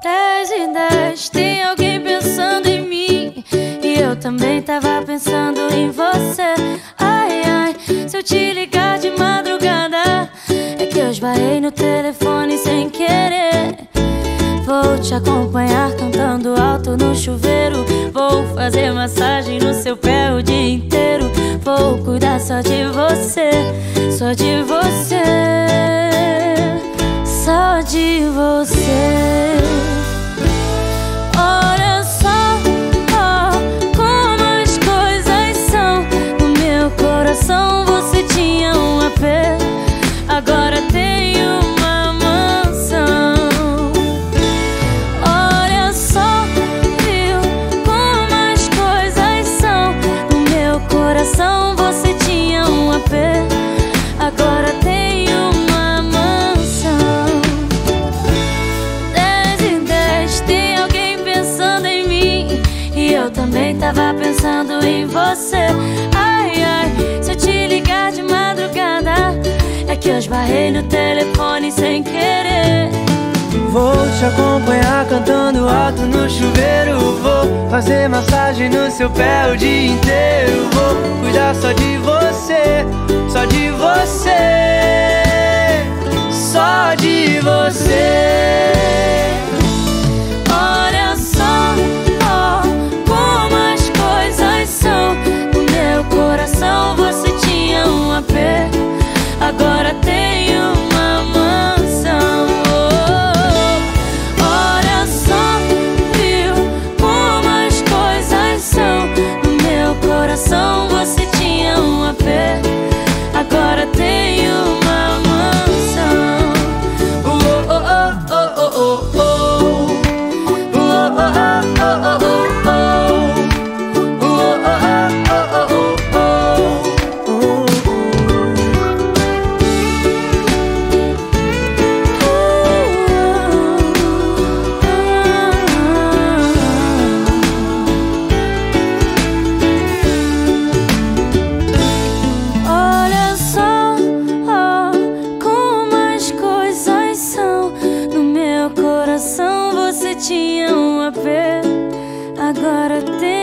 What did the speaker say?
Dez e dez, tem alguém pensando em mim. E eu também tava pensando em você. Ai, ai, se eu te ligar de madrugada É que eu esbarrei no telefone sem querer. Vou te acompanhar cantando alto no chuveiro. Vou fazer massagem no seu pé o dia inteiro. Vou cuidar só de você, só de você também tava pensando em você. Ai, ai, se eu te ligar de madrugada É que eu esbarrei no telefone sem querer. Vou te acompanhar cantando alto no chuveiro Vou fazer massagem no seu pé o dia inteiro. Vou cuidar só de você, só de você, só de você. Olha só, como as coisas são. No meu coração você tinha um aperto, agora coração. tinha um apê, agora tem.